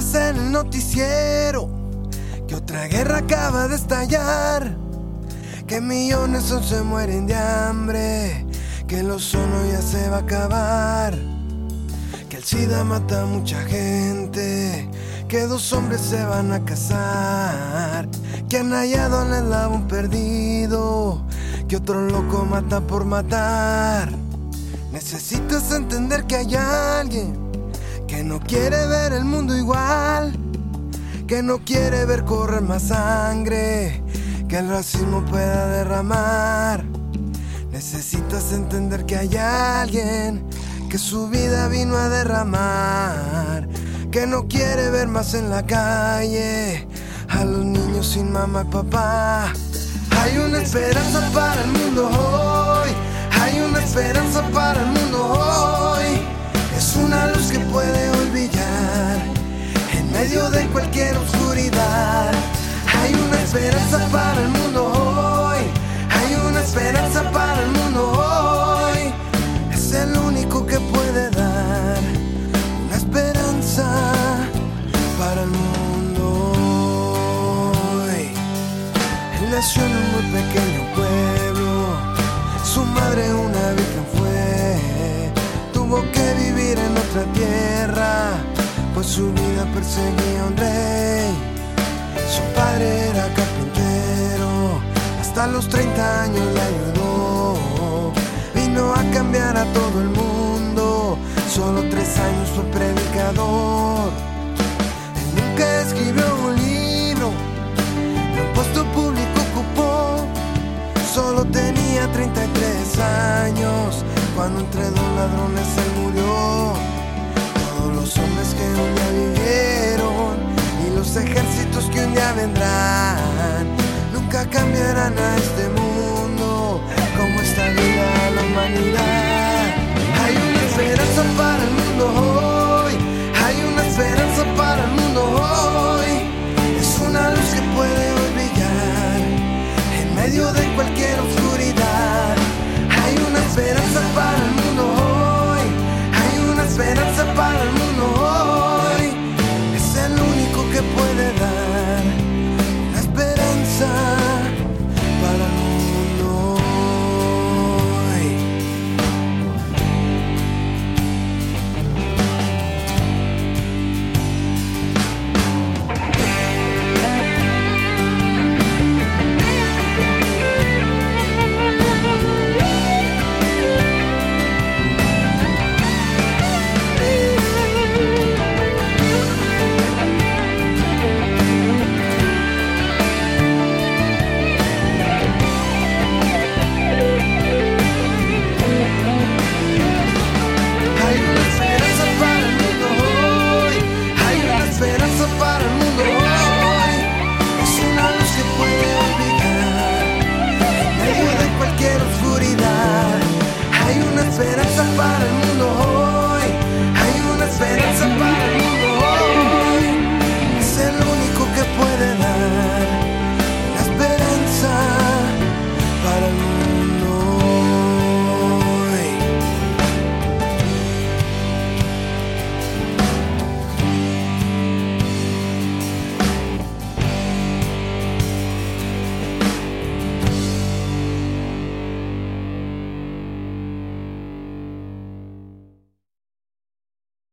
en el noticiero que otra guerra acaba de estallar, que millones son se mueren de hambre, que el ozono ya se va a acabar, que el SIDA mata a mucha gente, que dos hombres se van a casar, que han hallado el eslabón perdido, que otro loco mata por matar. Necesitas entender que hay alguien no quiere ver el mundo igual, que no quiere ver correr más sangre, que el racismo pueda derramar. Necesitas entender que hay alguien que su vida vino a derramar, que no quiere ver más en la calle a los niños sin mamá y papá. Hay una esperanza para el mundo hoy, nació en un muy pequeño pueblo, su madre una virgen fue, tuvo que vivir en otra tierra, pues su vida perseguía a un rey. Su padre era carpintero, hasta los 30 años le ayudó, vino a cambiar a todo el mundo, solo tres años fue predicador. Él nunca escribió años cuando entre dos ladrones él murió. Todos los hombres que un día vivieron y los ejércitos que un día vendrán nunca cambiarán a este mundo como esta vida la humanidad.